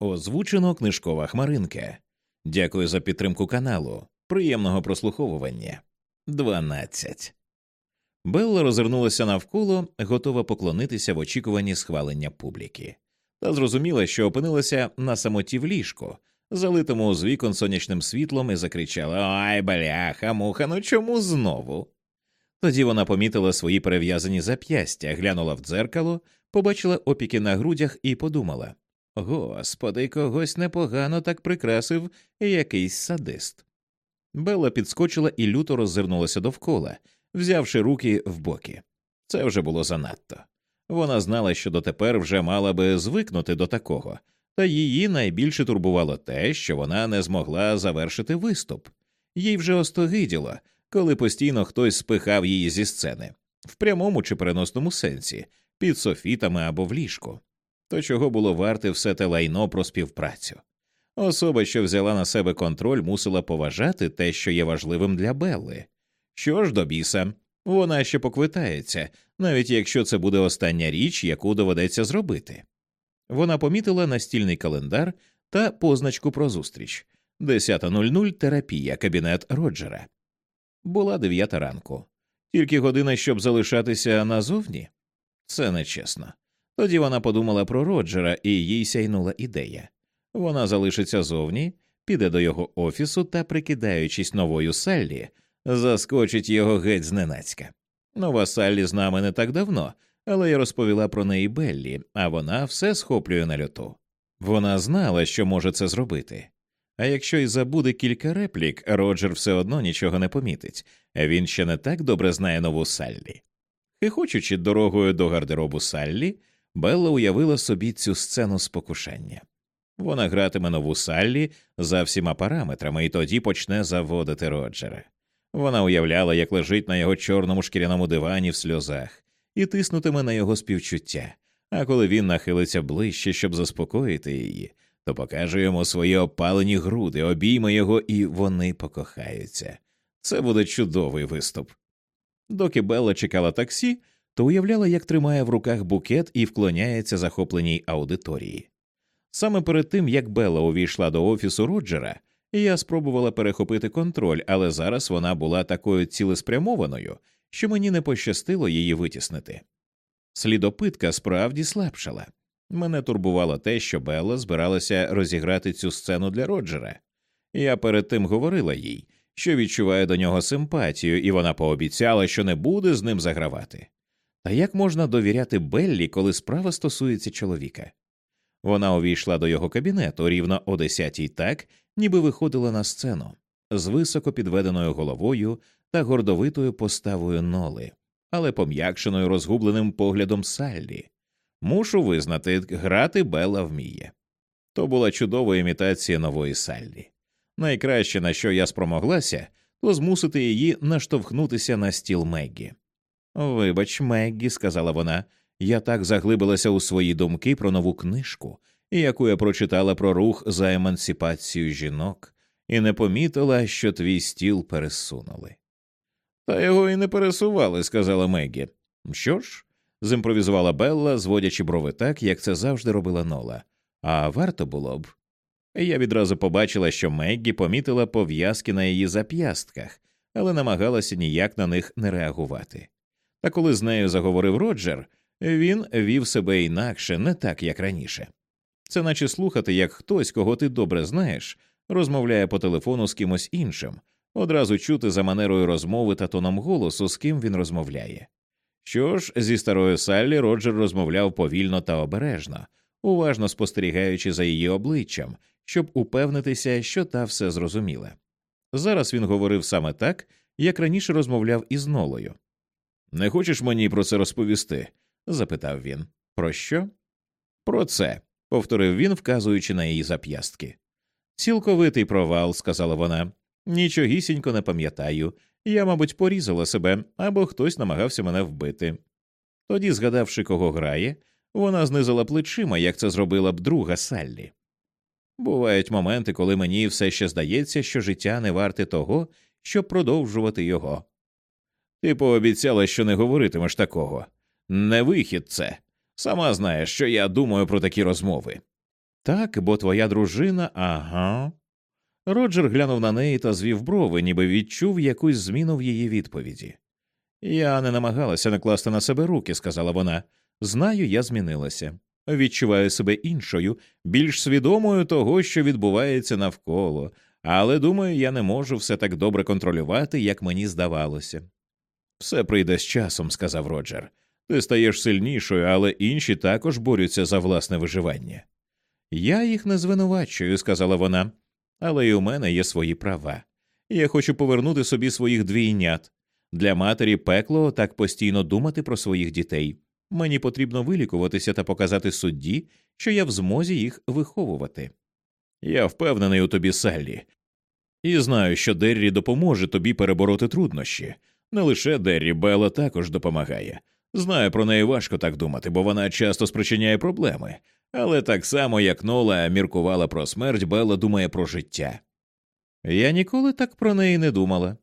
Озвучено книжкова хмаринка. Дякую за підтримку каналу. Приємного прослуховування. 12. Белла розвернулася навколо, готова поклонитися в очікуванні схвалення публіки, та зрозуміла, що опинилася на самоті в ліжку, залитому з вікон сонячним світлом, і закричала Ай, бляха, муха, ну чому знову? Тоді вона помітила свої перев'язані зап'ястя, глянула в дзеркало, побачила опіки на грудях і подумала Господи, когось непогано так прикрасив якийсь садист. Белла підскочила і люто роззирнулася довкола, взявши руки в боки. Це вже було занадто. Вона знала, що дотепер вже мала би звикнути до такого, та її найбільше турбувало те, що вона не змогла завершити виступ. Їй вже остогиділо, коли постійно хтось спихав її зі сцени, в прямому чи переносному сенсі, під софітами або в ліжку. То чого було варте все те лайно про співпрацю. Особа, що взяла на себе контроль, мусила поважати те, що є важливим для Белли. Що ж до біса, вона ще поквитається, навіть якщо це буде остання річ, яку доведеться зробити. Вона помітила настільний календар та позначку про зустріч 10.00 терапія, кабінет Роджера. Була дев'ята ранку. Тільки година, щоб залишатися назовні? Це нечесно. Тоді вона подумала про Роджера, і їй сяйнула ідея. Вона залишиться зовні, піде до його офісу та, прикидаючись новою Саллі, заскочить його геть зненацька. Нова Саллі з нами не так давно, але я розповіла про неї Беллі, а вона все схоплює на льоту. Вона знала, що може це зробити. А якщо й забуде кілька реплік, Роджер все одно нічого не помітить, він ще не так добре знає нову Саллі. Хихочучи дорогою до гардеробу Саллі, Белла уявила собі цю сцену спокушання. Вона гратиме нову Саллі за всіма параметрами і тоді почне заводити Роджера. Вона уявляла, як лежить на його чорному шкіряному дивані в сльозах, і тиснутиме на його співчуття. А коли він нахилиться ближче, щоб заспокоїти її, то покаже йому свої опалені груди, обійме його, і вони покохаються. Це буде чудовий виступ. Доки Белла чекала таксі, то уявляла, як тримає в руках букет і вклоняється захопленій аудиторії. Саме перед тим як Белла увійшла до офісу Роджера, я спробувала перехопити контроль, але зараз вона була такою цілеспрямованою, що мені не пощастило її витіснити. Слідопитка справді слабшала. Мене турбувало те, що Белла збиралася розіграти цю сцену для Роджера. Я перед тим говорила їй, що відчуває до нього симпатію, і вона пообіцяла, що не буде з ним загравати. Та як можна довіряти Беллі, коли справа стосується чоловіка? Вона увійшла до його кабінету рівно о десятій так, ніби виходила на сцену, з високо підведеною головою та гордовитою поставою ноли, але пом'якшеною розгубленим поглядом Саллі. Мушу визнати, грати Белла вміє. То була чудова імітація нової Саллі. Найкраще, на що я спромоглася, то змусити її наштовхнутися на стіл Меггі. Вибач, Меггі, сказала вона, я так заглибилася у свої думки про нову книжку, яку я прочитала про рух за емансипацію жінок, і не помітила, що твій стіл пересунули. Та його і не пересували, сказала Меггі. Що ж? зімпровізувала Белла, зводячи брови так, як це завжди робила Нола. А варто було б. Я відразу побачила, що Меггі помітила пов'язки на її зап'ястках, але намагалася ніяк на них не реагувати. Та коли з нею заговорив Роджер, він вів себе інакше, не так, як раніше. Це наче слухати, як хтось, кого ти добре знаєш, розмовляє по телефону з кимось іншим, одразу чути за манерою розмови та тоном голосу, з ким він розмовляє. Що ж, зі старою Саллі Роджер розмовляв повільно та обережно, уважно спостерігаючи за її обличчям, щоб упевнитися, що та все зрозуміла. Зараз він говорив саме так, як раніше розмовляв із Нолою. Не хочеш мені про це розповісти? запитав він. Про що? Про це, повторив він, вказуючи на її зап'ястки. Цілковитий провал, сказала вона. Нічогісінько не пам'ятаю. Я, мабуть, порізала себе або хтось намагався мене вбити. Тоді, згадавши, кого грає, вона знизила плечима, як це зробила б друга Саллі. Бувають моменти, коли мені все ще здається, що життя не варте того, щоб продовжувати його. Ти пообіцяла, що не говоритимеш такого. Не вихід це. Сама знаєш, що я думаю про такі розмови. Так, бо твоя дружина, ага. Роджер глянув на неї та звів брови, ніби відчув якусь зміну в її відповіді. Я не намагалася накласти на себе руки, сказала вона. Знаю, я змінилася. Відчуваю себе іншою, більш свідомою того, що відбувається навколо, але думаю, я не можу все так добре контролювати, як мені здавалося. Все прийде з часом, сказав Роджер. Ти стаєш сильнішою, але інші також борються за власне виживання. Я їх не звинувачую, сказала вона, але й у мене є свої права. Я хочу повернути собі своїх двійнят. Для матері пекло так постійно думати про своїх дітей. Мені потрібно вилікуватися та показати судді, що я в змозі їх виховувати. Я впевнений у тобі, Саллі, і знаю, що Деррі допоможе тобі перебороти труднощі. Не лише Деррі, Белла також допомагає. Знаю, про неї важко так думати, бо вона часто спричиняє проблеми, але так само, як Нола міркувала про смерть, Белла думає про життя. Я ніколи так про неї не думала.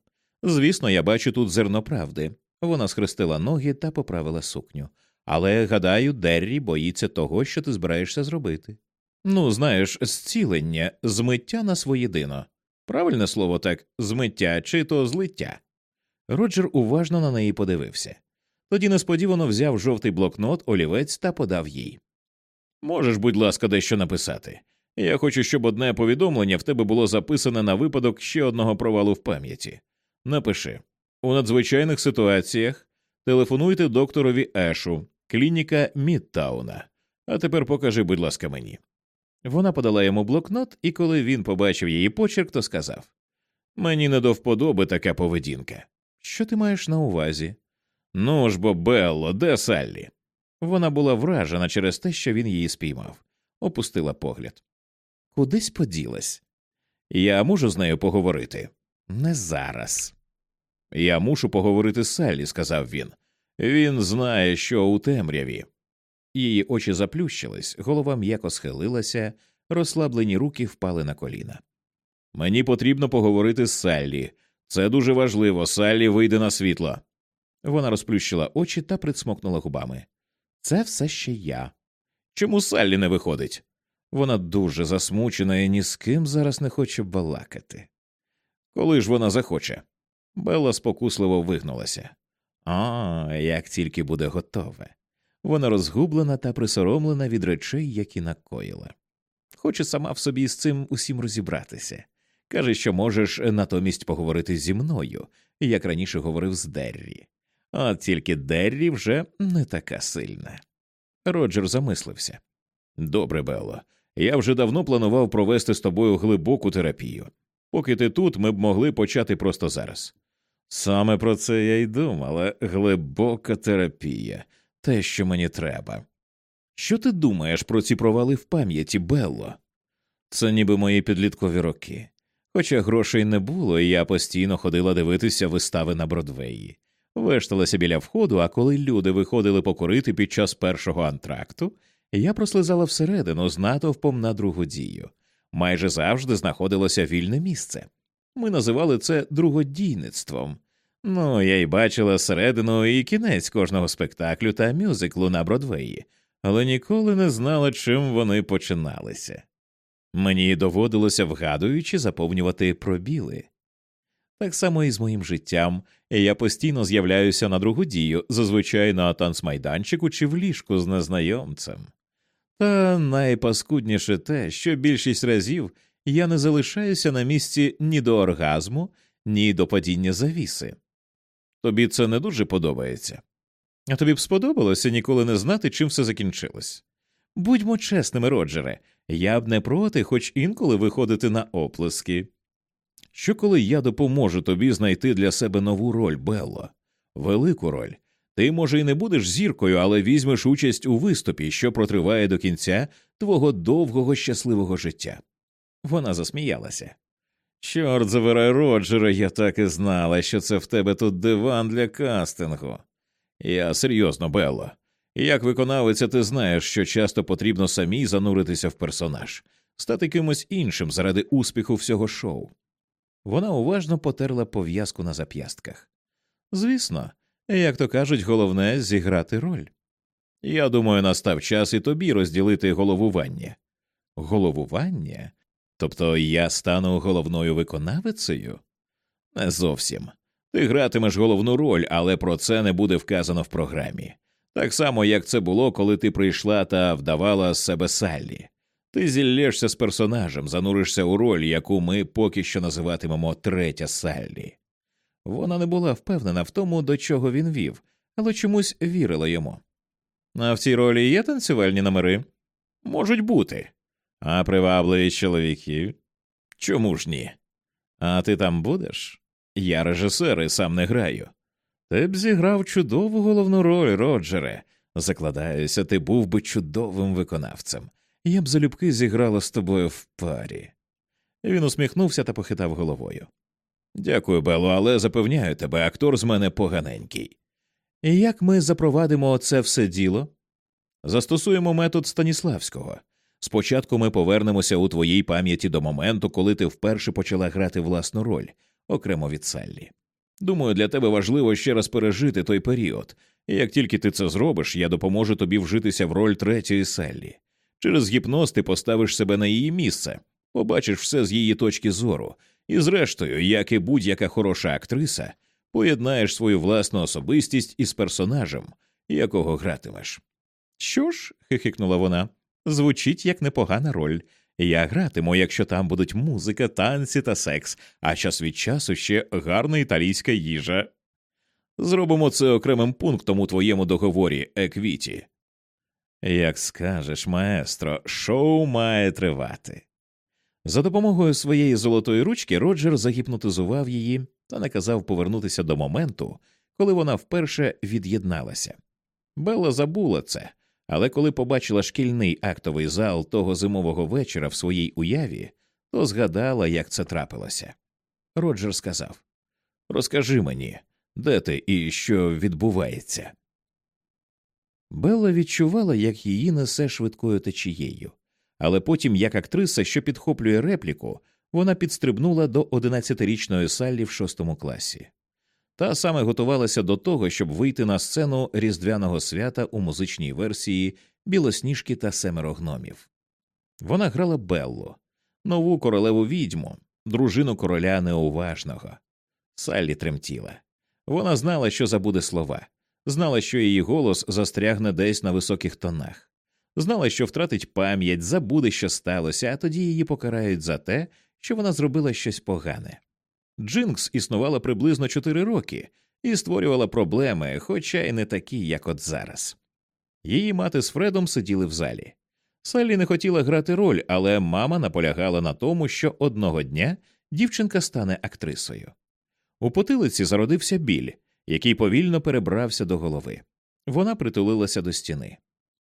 Звісно, я бачу тут зерно правди. Вона схрестила ноги та поправила сукню. Але, гадаю, Деррі боїться того, що ти збираєшся зробити. Ну, знаєш, зцілення, змиття на своєдино. Правильне слово так, змиття чи то злиття. Роджер уважно на неї подивився. Тоді несподівано взяв жовтий блокнот, олівець та подав їй. Можеш, будь ласка, дещо написати. Я хочу, щоб одне повідомлення в тебе було записане на випадок ще одного провалу в пам'яті. Напиши у надзвичайних ситуаціях телефонуйте докторові Ешу, клініка Мідтауна. А тепер покажи, будь ласка, мені. Вона подала йому блокнот, і коли він побачив її почерк, то сказав Мені не до вподоби така поведінка. Що ти маєш на увазі? Ну ж бо, Белло, де Саллі? Вона була вражена через те, що він її спіймав, опустила погляд. Кудись поділась. Я можу з нею поговорити? Не зараз. Я мушу поговорити з Саллі, сказав він. Він знає, що у темряві. Її очі заплющились, голова м'яко схилилася, розслаблені руки впали на коліна. Мені потрібно поговорити з Саллі. Це дуже важливо. Саллі вийде на світло. Вона розплющила очі та присмокнула губами. Це все ще я. Чому Саллі не виходить? Вона дуже засмучена і ні з ким зараз не хоче балакати. Коли ж вона захоче? Белла спокусливо вигнулася. А, як тільки буде готове. Вона розгублена та присоромлена від речей, які накоїла. Хоче сама в собі з цим усім розібратися. Каже, що можеш натомість поговорити зі мною, як раніше говорив з Деррі. От тільки Деррі вже не така сильна. Роджер замислився. Добре, Белло, я вже давно планував провести з тобою глибоку терапію. Поки ти тут, ми б могли почати просто зараз. Саме про це я й думала глибока терапія, те, що мені треба. Що ти думаєш про ці провали в пам'яті, Белло? Це ніби мої підліткові роки. Хоча грошей не було, і я постійно ходила дивитися вистави на Бродвеї, вешталася біля входу, а коли люди виходили покурити під час першого антракту, я прослизала всередину з натовпом на другу дію. Майже завжди знаходилося вільне місце. Ми називали це другодійництвом. Ну, я й бачила середину і кінець кожного спектаклю та мюзиклу на Бродвеї, але ніколи не знала, чим вони починалися. Мені доводилося вгадуючи заповнювати пробіли. Так само і з моїм життям, я постійно з'являюся на другу дію, зазвичай на танцмайданчику чи в ліжку з незнайомцем. Та найпаскудніше те, що більшість разів я не залишаюся на місці ні до оргазму, ні до падіння завіси. Тобі це не дуже подобається. А тобі б сподобалося ніколи не знати, чим все закінчилось. Будьмо чесними, Роджере, я б не проти, хоч інколи виходити на оплески. Що коли я допоможу тобі знайти для себе нову роль, Белло, велику роль. Ти, може, і не будеш зіркою, але візьмеш участь у виступі, що протриває до кінця твого довгого щасливого життя. Вона засміялася. Чорт забирай, Роджера, я так і знала, що це в тебе тут диван для кастингу. Я серйозно, Белло. Як виконавиця, ти знаєш, що часто потрібно самій зануритися в персонаж, стати кимось іншим заради успіху всього шоу. Вона уважно потерла пов'язку на зап'ястках. Звісно, як то кажуть, головне зіграти роль. Я думаю, настав час і тобі розділити головування. Головування? Тобто я стану головною виконавицею? Не зовсім. Ти гратимеш головну роль, але про це не буде вказано в програмі. Так само, як це було, коли ти прийшла та вдавала себе Саллі. Ти зіллєшся з персонажем, зануришся у роль, яку ми поки що називатимемо третя Саллі. Вона не була впевнена в тому, до чого він вів, але чомусь вірила йому. А в цій ролі є танцювальні номери? Можуть бути. А привабливі чоловіки? Чому ж ні? А ти там будеш? Я режисер і сам не граю. Ти б зіграв чудову головну роль, Роджере. Закладаюся, ти був би чудовим виконавцем. Я б залюбки зіграла з тобою в парі. Він усміхнувся та похитав головою. Дякую, Бело, але запевняю тебе, актор з мене поганенький. І як ми запровадимо це все діло? Застосуємо метод Станіславського. Спочатку ми повернемося у твоїй пам'яті до моменту, коли ти вперше почала грати власну роль, окремо від Саллі. Думаю, для тебе важливо ще раз пережити той період, і як тільки ти це зробиш, я допоможу тобі вжитися в роль третьої Саллі. Через гіпноз ти поставиш себе на її місце, побачиш все з її точки зору, і, зрештою, як і будь-яка хороша актриса, поєднаєш свою власну особистість із персонажем, якого гратимеш. Що ж, хихикнула вона, звучить як непогана роль. Я гратиму, якщо там будуть музика, танці та секс, а час від часу ще гарна італійська їжа. Зробимо це окремим пунктом у твоєму договорі, Еквіті. Як скажеш, маестро, шоу має тривати. За допомогою своєї золотої ручки Роджер загіпнотизував її та наказав повернутися до моменту, коли вона вперше від'єдналася. Белла забула це, але коли побачила шкільний актовий зал того зимового вечора в своїй уяві, то згадала, як це трапилося. Роджер сказав Розкажи мені, де ти і що відбувається. Белла відчувала, як її несе швидкою течією, але потім, як актриса, що підхоплює репліку, вона підстрибнула до одинадцятирічної Саллі в шостому класі. Та саме готувалася до того, щоб вийти на сцену різдвяного свята у музичній версії Білосніжки та семеро гномів. Вона грала Беллу, нову королеву відьму, дружину короля неуважного. Саллі тремтіла. Вона знала, що забуде слова, знала, що її голос застрягне десь на високих тонах, знала, що втратить пам'ять, забуде, що сталося, а тоді її покарають за те, що вона зробила щось погане. Джинкс існувала приблизно чотири роки і створювала проблеми, хоча й не такі, як от зараз. Її мати з Фредом сиділи в залі. Саллі не хотіла грати роль, але мама наполягала на тому, що одного дня дівчинка стане актрисою. У потилиці зародився біль, який повільно перебрався до голови. Вона притулилася до стіни.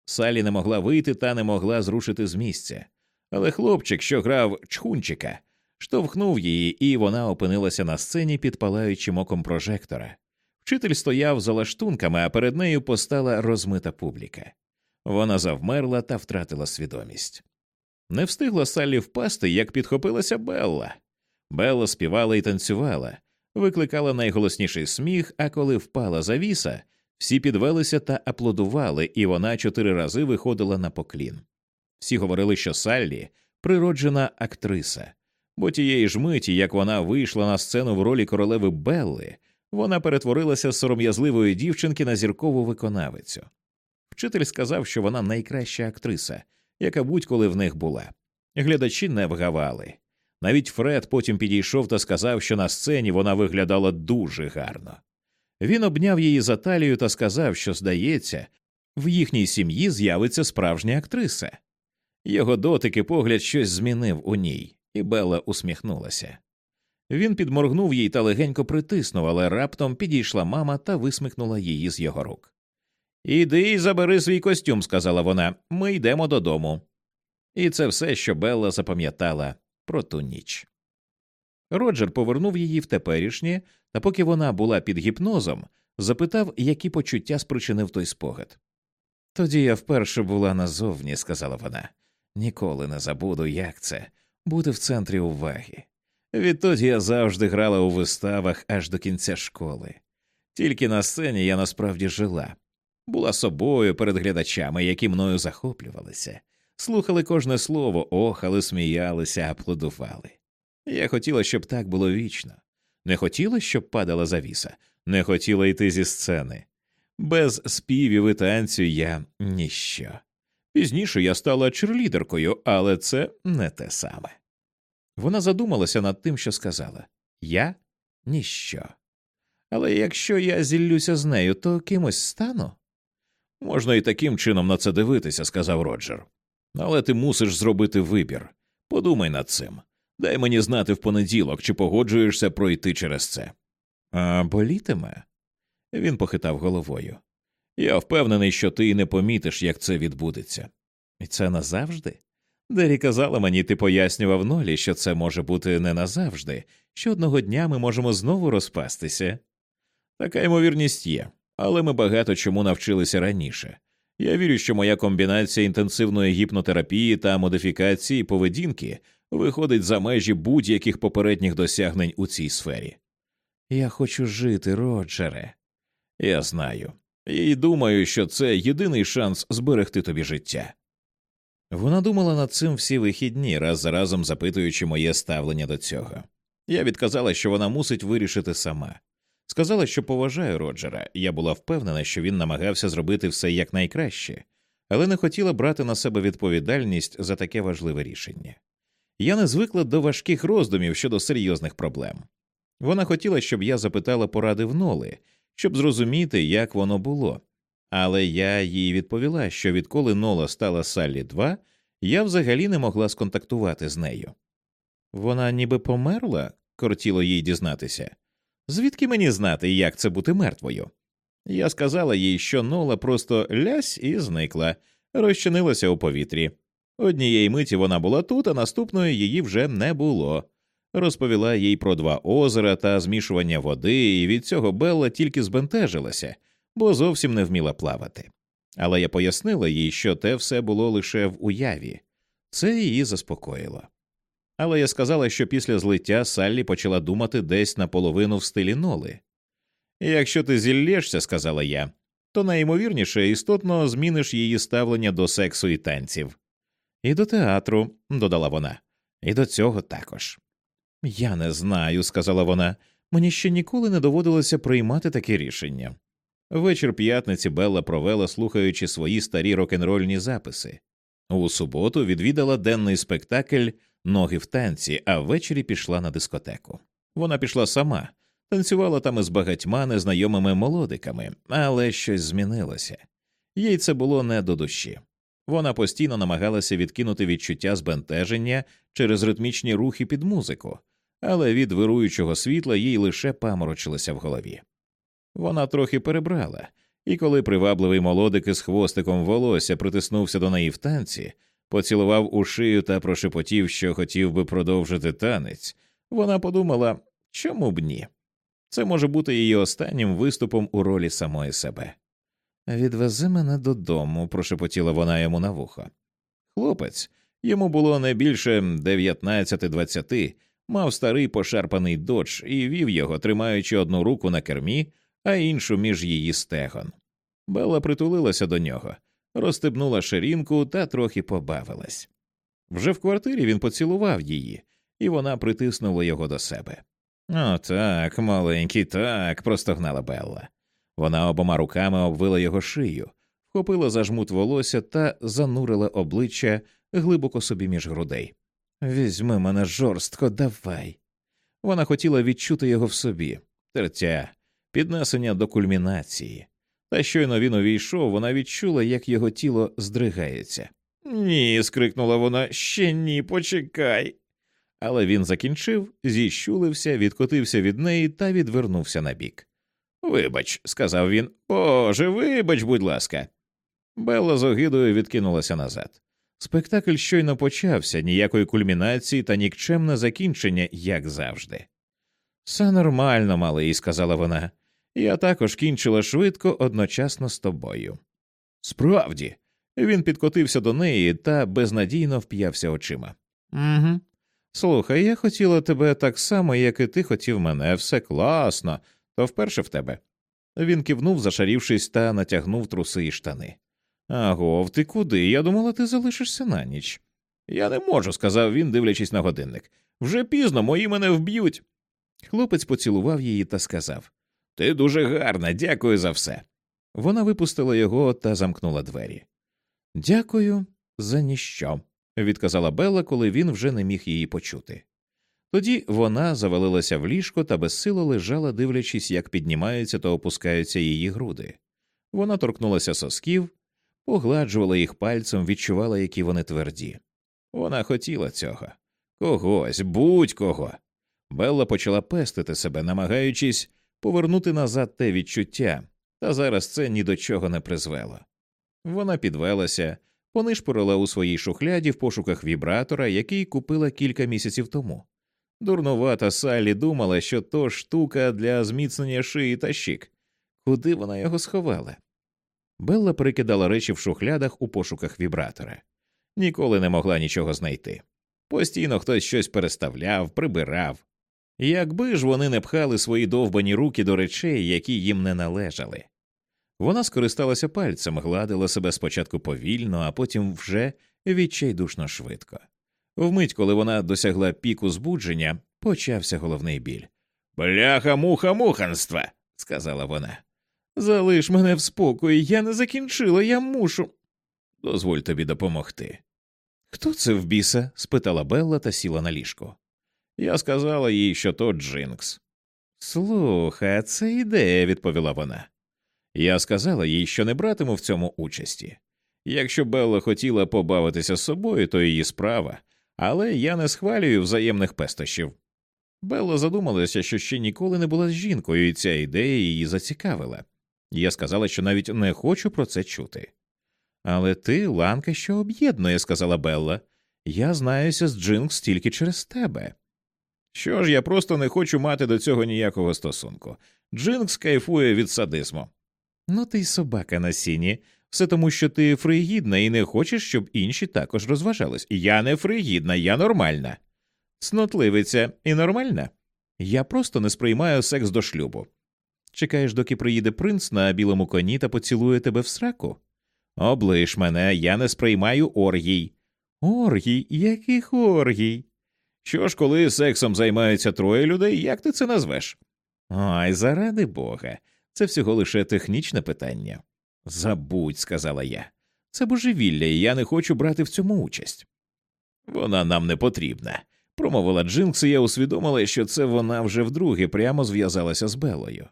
Салі не могла вийти та не могла зрушити з місця. Але хлопчик, що грав чхунчика, штовхнув її, і вона опинилася на сцені під палаючим оком прожектора. Вчитель стояв за лаштунками, а перед нею постала розмита публіка. Вона завмерла та втратила свідомість. Не встигла Саллі впасти, як підхопилася Белла. Белла співала і танцювала, викликала найголосніший сміх, а коли впала завіса, всі підвелися та аплодували, і вона чотири рази виходила на поклін. Всі говорили, що Саллі природжена актриса, бо тієї ж миті, як вона вийшла на сцену в ролі королеви Белли, вона перетворилася з сором'язливої дівчинки на зіркову виконавицю. Вчитель сказав, що вона найкраща актриса, яка будь-коли в них була. Глядачі не вгавали. Навіть Фред потім підійшов та сказав, що на сцені вона виглядала дуже гарно. Він обняв її за талію та сказав, що, здається, в їхній сім'ї з'явиться справжня актриса. Його дотик і погляд щось змінив у ній, і Белла усміхнулася. Він підморгнув їй та легенько притиснув, але раптом підійшла мама та висмикнула її з його рук. Іди і забери свій костюм, сказала вона, ми йдемо додому. І це все, що Белла запам'ятала про ту ніч. Роджер повернув її в теперішнє, та поки вона була під гіпнозом, запитав, які почуття спричинив той спогад. Тоді я вперше була назовні, сказала вона. Ніколи не забуду, як це бути в центрі уваги. Відтоді я завжди грала у виставах аж до кінця школи. Тільки на сцені я насправді жила, була собою перед глядачами, які мною захоплювалися, слухали кожне слово, охали, сміялися, аплодували. Я хотіла, щоб так було вічно. Не хотіла, щоб падала завіса, не хотіла йти зі сцени. Без співів і танцю я ніщо. Пізніше я стала черлідеркою, але це не те саме. Вона задумалася над тим, що сказала Я ніщо. Але якщо я зіллюся з нею, то кимось стану. Можна і таким чином на це дивитися, сказав Роджер. Але ти мусиш зробити вибір. Подумай над цим. Дай мені знати в понеділок, чи погоджуєшся пройти через це. А болітиме? Він похитав головою. Я впевнений, що ти не помітиш, як це відбудеться. І це назавжди? Дері казала мені, ти пояснював Нолі, що це може бути не назавжди, що одного дня ми можемо знову розпастися. Така ймовірність є, але ми багато чому навчилися раніше. Я вірю, що моя комбінація інтенсивної гіпнотерапії та модифікації поведінки виходить за межі будь-яких попередніх досягнень у цій сфері. Я хочу жити, Роджере. Я знаю, і думаю, що це єдиний шанс зберегти тобі життя. Вона думала над цим всі вихідні, раз за разом запитуючи моє ставлення до цього. Я відказала, що вона мусить вирішити сама. Сказала, що поважаю Роджера, я була впевнена, що він намагався зробити все якнайкраще, але не хотіла брати на себе відповідальність за таке важливе рішення. Я не звикла до важких роздумів щодо серйозних проблем. Вона хотіла, щоб я запитала поради в Ноли, щоб зрозуміти, як воно було. Але я їй відповіла, що відколи Нола стала Саллі 2, я взагалі не могла сконтактувати з нею. Вона ніби померла, кортіло їй дізнатися. Звідки мені знати, як це бути мертвою? Я сказала їй, що Нола просто лясь і зникла, розчинилася у повітрі. Однієї миті вона була тут, а наступної її вже не було. Розповіла їй про два озера та змішування води, і від цього Белла тільки збентежилася, бо зовсім не вміла плавати. Але я пояснила їй, що те все було лише в уяві, це її заспокоїло. Але я сказала, що після злиття Саллі почала думати десь наполовину в стилі ноли. Якщо ти зіллєшся, сказала я, то найімовірніше істотно зміниш її ставлення до сексу і танців. І до театру, додала вона, і до цього також. Я не знаю, сказала вона, мені ще ніколи не доводилося приймати таке рішення. Вечір п'ятниці Белла провела, слухаючи свої старі рок-н-рольні записи. У суботу відвідала денний спектакль Ноги в танці, а ввечері пішла на дискотеку. Вона пішла сама, танцювала там із багатьма незнайомими молодиками, але щось змінилося. Їй це було не до душі. Вона постійно намагалася відкинути відчуття збентеження через ритмічні рухи під музику, але від вируючого світла їй лише паморочилося в голові. Вона трохи перебрала, і коли привабливий молодик із хвостиком волосся притиснувся до неї в танці, поцілував у шию та прошепотів, що хотів би продовжити танець, вона подумала, чому б ні? Це може бути її останнім виступом у ролі самої себе. Відвези мене додому, прошепотіла вона йому на вухо. Хлопець, йому було не більше 19-20, мав старий пошарпаний додж і вів його, тримаючи одну руку на кермі, а іншу між її стегон. Белла притулилася до нього, розстебнула ширинку та трохи побавилась. Вже в квартирі він поцілував її, і вона притиснула його до себе. «О, так, маленький, так, простогнала Белла. Вона обома руками обвила його шию, вхопила за жмут волосся та занурила обличчя глибоко собі між грудей. Візьми мене жорстко, давай. Вона хотіла відчути його в собі, тертя, піднесення до кульмінації. Та щойно він увійшов, вона відчула, як його тіло здригається. Ні, скрикнула вона, ще ні, почекай. Але він закінчив, зіщулився, відкотився від неї та відвернувся набік. Вибач, сказав він. Боже, вибач, будь ласка. Белла з огидою відкинулася назад. Спектакль щойно почався, ніякої кульмінації та нікчемне закінчення, як завжди. Все нормально, малий, сказала вона. Я також кінчила швидко одночасно з тобою. Справді, він підкотився до неї та безнадійно вп'явся очима. «Угу. Слухай, я хотіла тебе так само, як і ти хотів мене, все класно, то вперше в тебе. Він кивнув, зашарівшись, та натягнув труси і штани. Агов, ти куди? Я думала, ти залишишся на ніч. Я не можу, сказав він, дивлячись на годинник. Вже пізно мої мене вб'ють. Хлопець поцілував її та сказав Ти дуже гарна, дякую за все. Вона випустила його та замкнула двері. Дякую за ніщо, відказала Белла, коли він вже не міг її почути. Тоді вона завалилася в ліжко та безсило лежала, дивлячись, як піднімаються та опускаються її груди. Вона торкнулася сосків, погладжувала їх пальцем, відчувала, які вони тверді. Вона хотіла цього. Когось, будь-кого. Белла почала пестити себе, намагаючись повернути назад те відчуття, та зараз це ні до чого не призвело. Вона підвелася, понишпорила у своїй шухляді в пошуках вібратора, який купила кілька місяців тому. Дурнувата Саллі думала, що то штука для зміцнення шиї та щік. Куди вона його сховала? Белла перекидала речі в шухлядах у пошуках вібратора. Ніколи не могла нічого знайти. Постійно хтось щось переставляв, прибирав. Якби ж вони не пхали свої довбані руки до речей, які їм не належали. Вона скористалася пальцем, гладила себе спочатку повільно, а потім вже відчайдушно швидко. Вмить, коли вона досягла піку збудження, почався головний біль. Бляха муха муханства, сказала вона. Залиш мене в спокої, я не закінчила, я мушу. Дозволь тобі допомогти. Хто це в біса? спитала Белла та сіла на ліжко. Я сказала їй, що то Джинкс. Слухай, це ідея, відповіла вона. Я сказала їй, що не братиму в цьому участі. Якщо Белла хотіла побавитися з собою, то її справа, але я не схвалюю взаємних пестощів. Белла задумалася, що ще ніколи не була з жінкою, і ця ідея її зацікавила. Я сказала, що навіть не хочу про це чути. Але ти, ланка, що об'єднує, сказала Белла. Я знаюся з Джинкс тільки через тебе. Що ж, я просто не хочу мати до цього ніякого стосунку. Джинкс кайфує від садизму. Ну, ти й собака на сіні, все тому, що ти фригідна і не хочеш, щоб інші також розважались. Я не фригідна, я нормальна. Снотливиця і нормальна. Я просто не сприймаю секс до шлюбу. Чекаєш, доки приїде принц на білому коні та поцілує тебе в сраку? Облиш мене, я не сприймаю оргій. Оргій? Яких оргій? Що ж, коли сексом займаються троє людей, як ти це назвеш? Ай, заради бога, це всього лише технічне питання. Забудь, сказала я. Це божевілля, і я не хочу брати в цьому участь. Вона нам не потрібна, промовила Джинкс, і я усвідомила, що це вона вже вдруге прямо зв'язалася з Белою.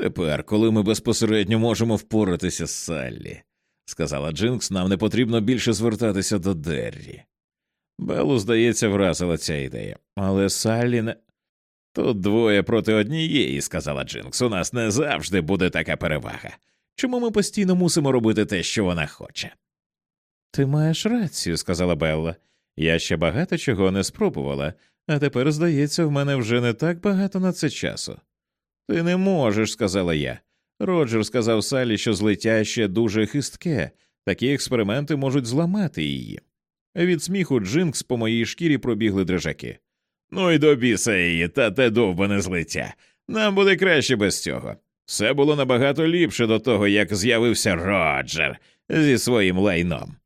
Тепер, коли ми безпосередньо можемо впоратися з Саллі, сказала Джинкс, нам не потрібно більше звертатися до Деррі. Беллу, здається, вразила ця ідея, але Саллі не. Тут двоє проти однієї, сказала Джинкс. У нас не завжди буде така перевага. Чому ми постійно мусимо робити те, що вона хоче? Ти маєш рацію, сказала Белла. Я ще багато чого не спробувала, а тепер, здається, в мене вже не так багато на це часу. Ти не можеш, сказала я. Роджер сказав Салі, що злиття ще дуже хистке, такі експерименти можуть зламати її. Від сміху Джинкс по моїй шкірі пробігли дрижаки. Ну й до біса її, та те довбане злиття. Нам буде краще без цього. Все було набагато ліпше до того, як з'явився Роджер зі своїм лайном.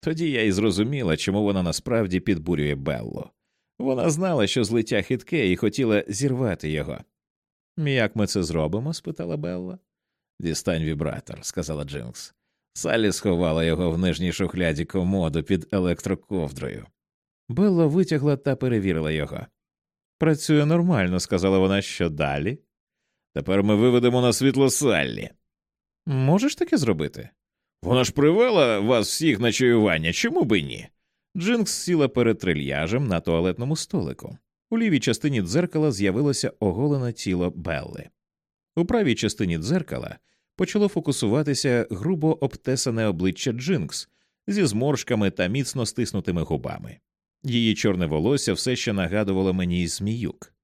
Тоді я й зрозуміла, чому вона насправді підбурює Беллу. Вона знала, що злиття хитке, і хотіла зірвати його. Як ми це зробимо? спитала Белла. Дістань вібратор, сказала Джинкс. Салі сховала його в нижній шухляді комоду під електроковдрою. Белла витягла та перевірила його. Працює нормально, сказала вона, що далі. Тепер ми виведемо на світло Саллі. Можеш таке зробити? Вона ж привела вас всіх на чаювання, чому би ні? Джинкс сіла перед трильяжем на туалетному столику. У лівій частині дзеркала з'явилося оголене тіло Белли. У правій частині дзеркала почало фокусуватися грубо обтесане обличчя Джинкс зі зморшками та міцно стиснутими губами. Її чорне волосся все ще нагадувало мені зміюк.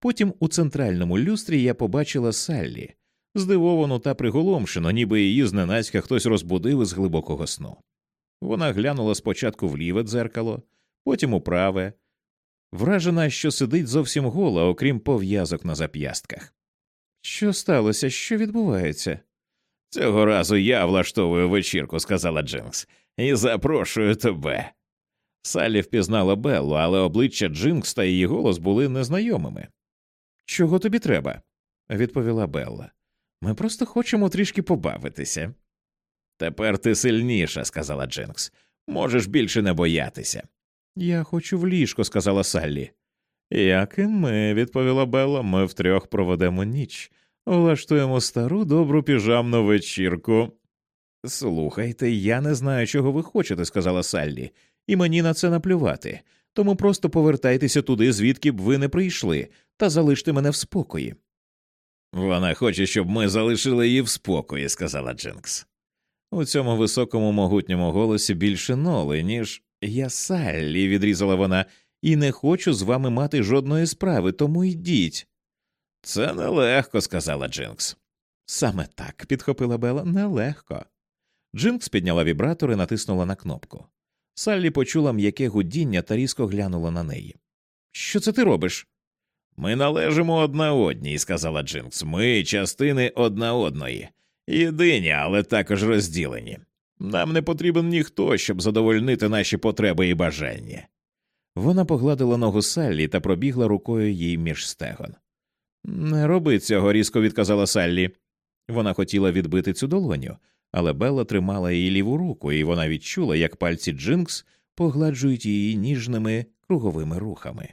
Потім у центральному люстрі я побачила Саллі, здивовану та приголомшену, ніби її зненацька хтось розбудив із глибокого сну. Вона глянула спочатку в ліве дзеркало, потім у праве, вражена, що сидить зовсім гола, окрім пов'язок на зап'ястках. Що сталося? Що відбувається? Цього разу я влаштовую вечірку, сказала Джинкс, і запрошую тебе. Саллі впізнала Беллу, але обличчя Джинкс та її голос були незнайомими. Чого тобі треба? відповіла Белла. Ми просто хочемо трішки побавитися. Тепер ти сильніша, сказала Джинкс. Можеш більше не боятися. Я хочу в ліжко, сказала Саллі. Як і ми, відповіла Белла, ми втрьох проведемо ніч, влаштуємо стару добру піжамну вечірку. Слухайте, я не знаю, чого ви хочете, сказала Саллі, і мені на це наплювати. Тому просто повертайтеся туди, звідки б ви не прийшли, та залиште мене в спокої. Вона хоче, щоб ми залишили її в спокої, сказала Джинкс. У цьому високому могутньому голосі більше ноли, ніж я Саллі, відрізала вона, і не хочу з вами мати жодної справи, тому йдіть. Це нелегко, сказала Джинкс. Саме так, підхопила Бела, нелегко. Джинкс підняла вібратор і натиснула на кнопку. Саллі почула м'яке гудіння та різко глянула на неї. Що це ти робиш? Ми належимо одна одній, сказала Джинкс. Ми частини одна одної, єдині, але також розділені. Нам не потрібен ніхто, щоб задовольнити наші потреби і бажання. Вона погладила ногу Саллі та пробігла рукою їй між стегон. Не роби цього, різко відказала Саллі. Вона хотіла відбити цю долоню, але Белла тримала її ліву руку, і вона відчула, як пальці Джинкс погладжують її ніжними круговими рухами.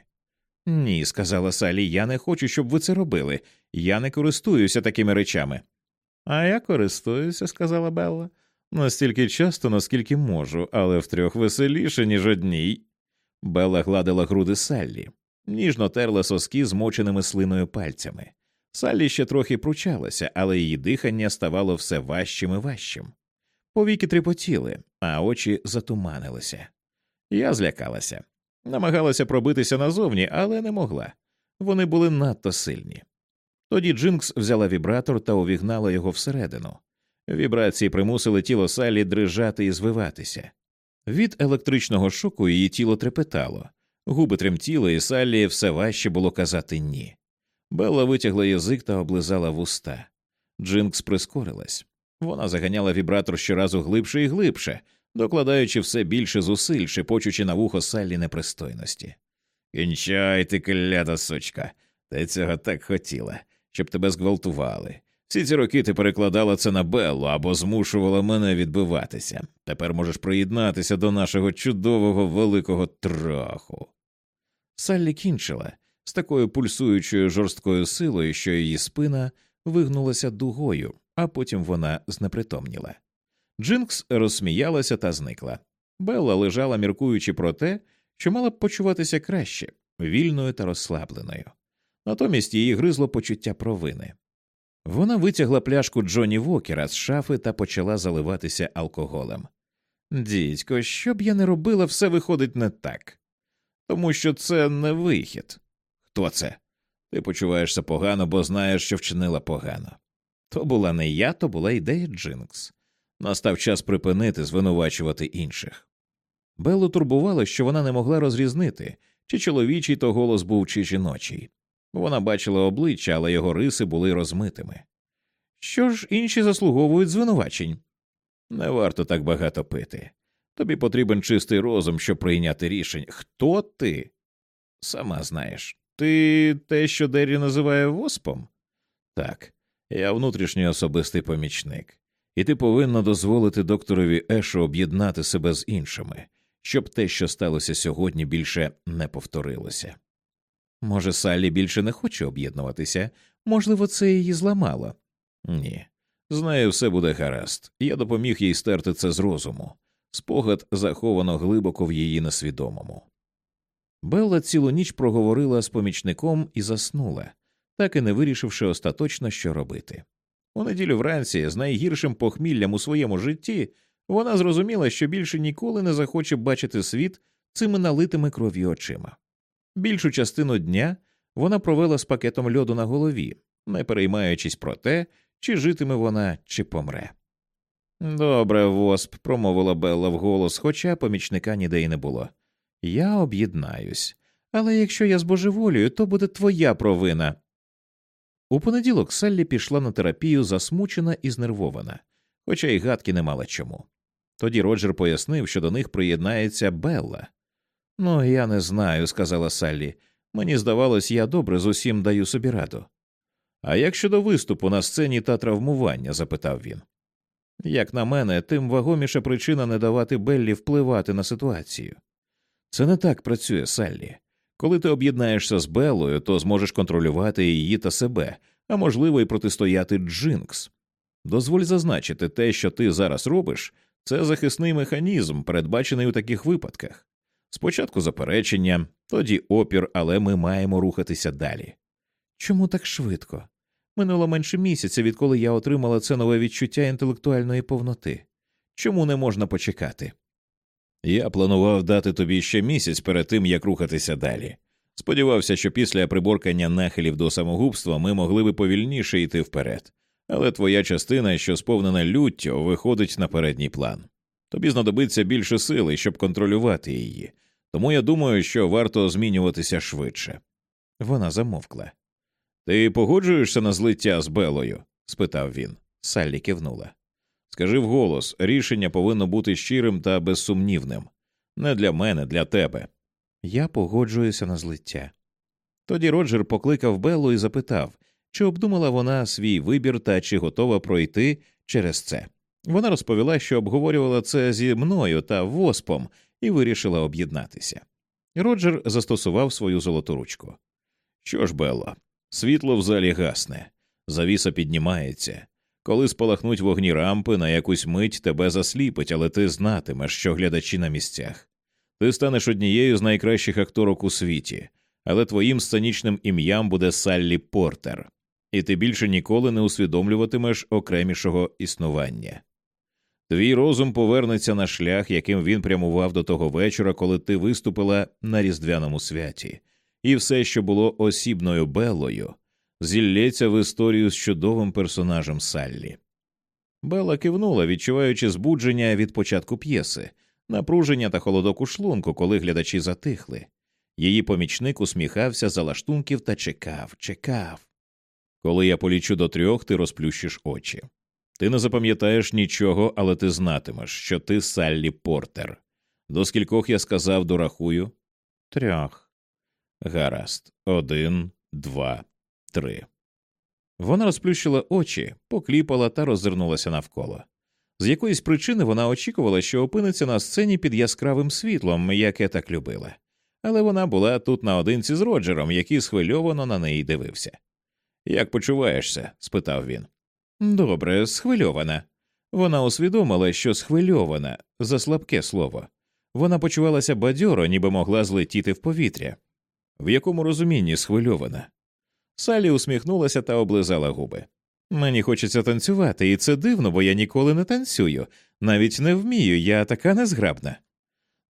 Ні, сказала Салі, я не хочу, щоб ви це робили. Я не користуюся такими речами. А я користуюся, сказала Белла. Настільки часто, наскільки можу, але втрьох веселіше, ніж одній. Белла гладила груди Саллі, ніжно терла соски змоченими слиною пальцями. Саллі ще трохи пручалася, але її дихання ставало все важчим і важчим. Повіки трепотіли, а очі затуманилися. Я злякалася, намагалася пробитися назовні, але не могла. Вони були надто сильні. Тоді Джинкс взяла вібратор та увігнала його всередину. Вібрації примусили тіло Саллі дрижати і звиватися. Від електричного шоку її тіло трепетало, губи тремтіли, і Саллі все важче було казати ні. Белла витягла язик та облизала вуста. Джинкс прискорилась. Вона заганяла вібратор щоразу глибше і глибше, докладаючи все більше зусиль, шепочучи на вухо Саллі непристойності. Кінчай ти, клята сучка, ти цього так хотіла, щоб тебе зґвалтували. Всі ці роки ти перекладала це на Беллу або змушувала мене відбиватися. Тепер можеш приєднатися до нашого чудового великого траху. Саллі кінчила з такою пульсуючою жорсткою силою, що її спина вигнулася дугою, а потім вона знепритомніла. Джинкс розсміялася та зникла. Белла лежала, міркуючи про те, що мала б почуватися краще, вільною та розслабленою. Натомість її гризло почуття провини. Вона витягла пляшку Джоні Вокера з шафи та почала заливатися алкоголем. Дідько, що б я не робила, все виходить не так, тому що це не вихід. Хто це? Ти почуваєшся погано, бо знаєш, що вчинила погано. То була не я, то була ідея Джинкс. Настав час припинити звинувачувати інших. Беллу турбувало, що вона не могла розрізнити, чи чоловічий то голос був, чи жіночий. Вона бачила обличчя, але його риси були розмитими. Що ж інші заслуговують звинувачень? Не варто так багато пити. Тобі потрібен чистий розум, щоб прийняти рішення. Хто ти? Сама знаєш. Ти те, що Деррі називає воспом? Так, я внутрішній особистий помічник, і ти повинна дозволити докторові Ешу об'єднати себе з іншими, щоб те, що сталося сьогодні, більше не повторилося. Може, Саллі більше не хоче об'єднуватися, можливо, це її зламало. Ні, з нею все буде гаразд. Я допоміг їй стерти це з розуму. Спогад заховано глибоко в її несвідомому. Белла цілу ніч проговорила з помічником і заснула, так і не вирішивши остаточно, що робити. У неділю вранці, з найгіршим похміллям у своєму житті, вона зрозуміла, що більше ніколи не захоче бачити світ цими налитими кров'ю очима. Більшу частину дня вона провела з пакетом льоду на голові, не переймаючись про те, чи житиме вона, чи помре. Добре, восп, промовила Белла вголос, хоча помічника ніде й не було. Я об'єднаюсь, але якщо я збожеволюю, то буде твоя провина. У понеділок Саллі пішла на терапію засмучена і знервована, хоча й гадки не мала чому. Тоді Роджер пояснив, що до них приєднається Белла. Ну, я не знаю, сказала Саллі. Мені здавалось, я добре з усім даю собі раду. А як щодо виступу на сцені та травмування? запитав він. Як на мене, тим вагоміша причина не давати Беллі впливати на ситуацію. Це не так працює, Саллі. Коли ти об'єднаєшся з Беллою, то зможеш контролювати її та себе, а можливо, і протистояти Джинкс. Дозволь зазначити, те, що ти зараз робиш, це захисний механізм, передбачений у таких випадках. Спочатку заперечення, тоді опір, але ми маємо рухатися далі. Чому так швидко? Минуло менше місяця, відколи я отримала це нове відчуття інтелектуальної повноти. Чому не можна почекати? Я планував дати тобі ще місяць перед тим, як рухатися далі. Сподівався, що після приборкання нахилів до самогубства ми могли би повільніше йти вперед, але твоя частина, що сповнена люттю, виходить на передній план. Тобі знадобиться більше сили, щоб контролювати її, тому я думаю, що варто змінюватися швидше. Вона замовкла. Ти погоджуєшся на злиття з Белою? спитав він. Саллі кивнула. Скажи вголос, рішення повинно бути щирим та безсумнівним. Не для мене, для тебе. Я погоджуюся на злиття. Тоді Роджер покликав Беллу і запитав, чи обдумала вона свій вибір та чи готова пройти через це. Вона розповіла, що обговорювала це зі мною та воспом і вирішила об'єднатися. Роджер застосував свою золоту ручку. Що ж, Белло, світло в залі гасне, завіса піднімається. Коли спалахнуть вогні рампи, на якусь мить тебе засліпить, але ти знатимеш, що глядачі на місцях. Ти станеш однією з найкращих акторок у світі, але твоїм сценічним ім'ям буде Саллі Портер, і ти більше ніколи не усвідомлюватимеш окремішого існування. Твій розум повернеться на шлях, яким він прямував до того вечора, коли ти виступила на різдвяному святі, і все, що було осібною Беллою, зіллється в історію з чудовим персонажем Саллі. Белла кивнула, відчуваючи збудження від початку п'єси, напруження та холодок у шлунку, коли глядачі затихли. Її помічник усміхався за лаштунків та чекав, чекав. Коли я полічу до трьох, ти розплющиш очі. Ти не запам'ятаєш нічого, але ти знатимеш, що ти Саллі Портер. До скількох я сказав дорахую? Трьох. Гаразд. Один, два, три. Вона розплющила очі, покліпала та роззирнулася навколо. З якоїсь причини вона очікувала, що опиниться на сцені під яскравим світлом, яке так любила. Але вона була тут наодинці з Роджером, який схвильовано на неї дивився. Як почуваєшся? спитав він. Добре, схвильована. Вона усвідомила, що схвильована за слабке слово. Вона почувалася бадьоро, ніби могла злетіти в повітря. В якому розумінні схвильована? Салі усміхнулася та облизала губи. Мені хочеться танцювати, і це дивно, бо я ніколи не танцюю, навіть не вмію, я така незграбна.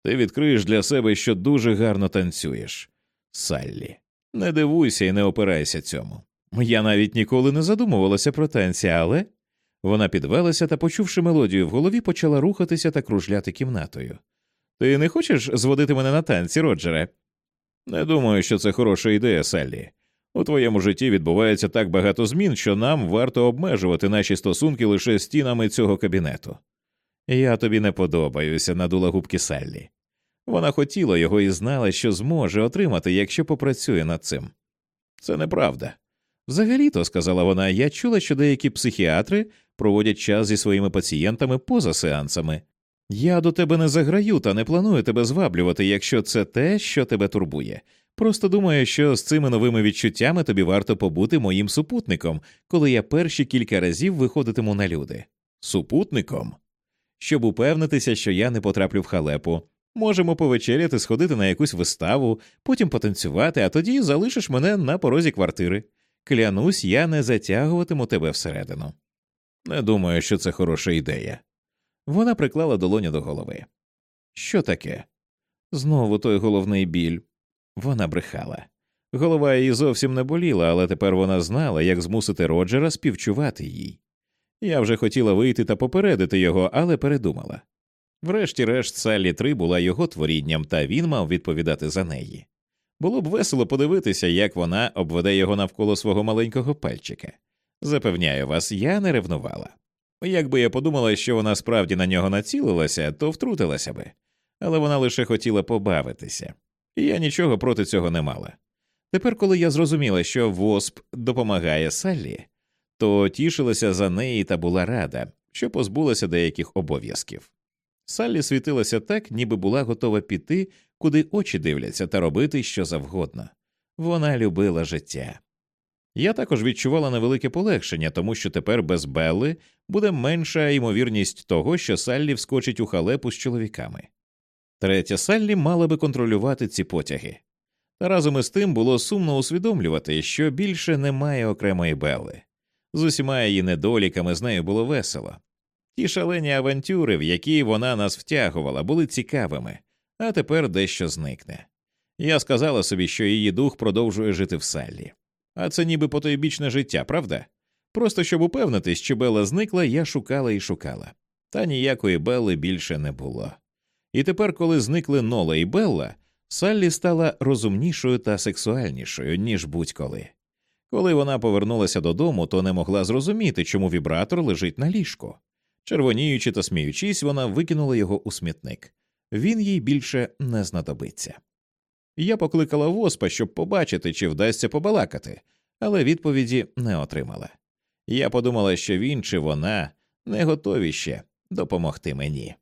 Ти відкриєш для себе, що дуже гарно танцюєш. Саллі, не дивуйся і не опирайся цьому. Я навіть ніколи не задумувалася про танці, але вона підвелася та, почувши мелодію в голові, почала рухатися та кружляти кімнатою. Ти не хочеш зводити мене на танці, Роджере? Не думаю, що це хороша ідея, Саллі. У твоєму житті відбувається так багато змін, що нам варто обмежувати наші стосунки лише стінами цього кабінету. Я тобі не подобаюся, надула губки Саллі. Вона хотіла його і знала, що зможе отримати, якщо попрацює над цим. Це неправда. Взагалі то, сказала вона, я чула, що деякі психіатри проводять час зі своїми пацієнтами поза сеансами. Я до тебе не заграю та не планую тебе зваблювати, якщо це те, що тебе турбує. Просто думаю, що з цими новими відчуттями тобі варто побути моїм супутником, коли я перші кілька разів виходитиму на люди. Супутником? Щоб упевнитися, що я не потраплю в халепу. Можемо повечеряти, сходити на якусь виставу, потім потанцювати, а тоді залишиш мене на порозі квартири. Клянусь, я не затягуватиму тебе всередину. Не думаю, що це хороша ідея. Вона приклала долоню до голови. Що таке? Знову той головний біль. Вона брехала. Голова її зовсім не боліла, але тепер вона знала, як змусити Роджера співчувати їй. Я вже хотіла вийти та попередити його, але передумала. Врешті-решт, Саллі 3 була його творінням, та він мав відповідати за неї. Було б весело подивитися, як вона обведе його навколо свого маленького пальчика. Запевняю вас, я не ревнувала. Якби я подумала, що вона справді на нього націлилася, то втрутилася би, але вона лише хотіла побавитися, і я нічого проти цього не мала. Тепер, коли я зрозуміла, що Восп допомагає Саллі, то тішилася за неї та була рада, що позбулася деяких обов'язків. Саллі світилася так, ніби була готова піти, куди очі дивляться, та робити що завгодно. Вона любила життя. Я також відчувала невелике полегшення, тому що тепер без Белли буде менша ймовірність того, що Саллі вскочить у халепу з чоловіками. Третя Саллі мала би контролювати ці потяги. Та разом із тим було сумно усвідомлювати, що більше немає окремої Белли. З усіма її недоліками з нею було весело. Ті шалені авантюри, в які вона нас втягувала, були цікавими, а тепер дещо зникне. Я сказала собі, що її дух продовжує жити в Саллі. А це ніби потойбічне життя, правда? Просто щоб упевнитись, чи Белла зникла, я шукала і шукала. Та ніякої Белли більше не було. І тепер, коли зникли Нола і Белла, Саллі стала розумнішою та сексуальнішою, ніж будь-коли. Коли вона повернулася додому, то не могла зрозуміти, чому вібратор лежить на ліжку. Червоніючи та сміючись, вона викинула його у смітник. Він їй більше не знадобиться. Я покликала воспа, щоб побачити, чи вдасться побалакати, але відповіді не отримала. Я подумала, що він чи вона не готові ще допомогти мені.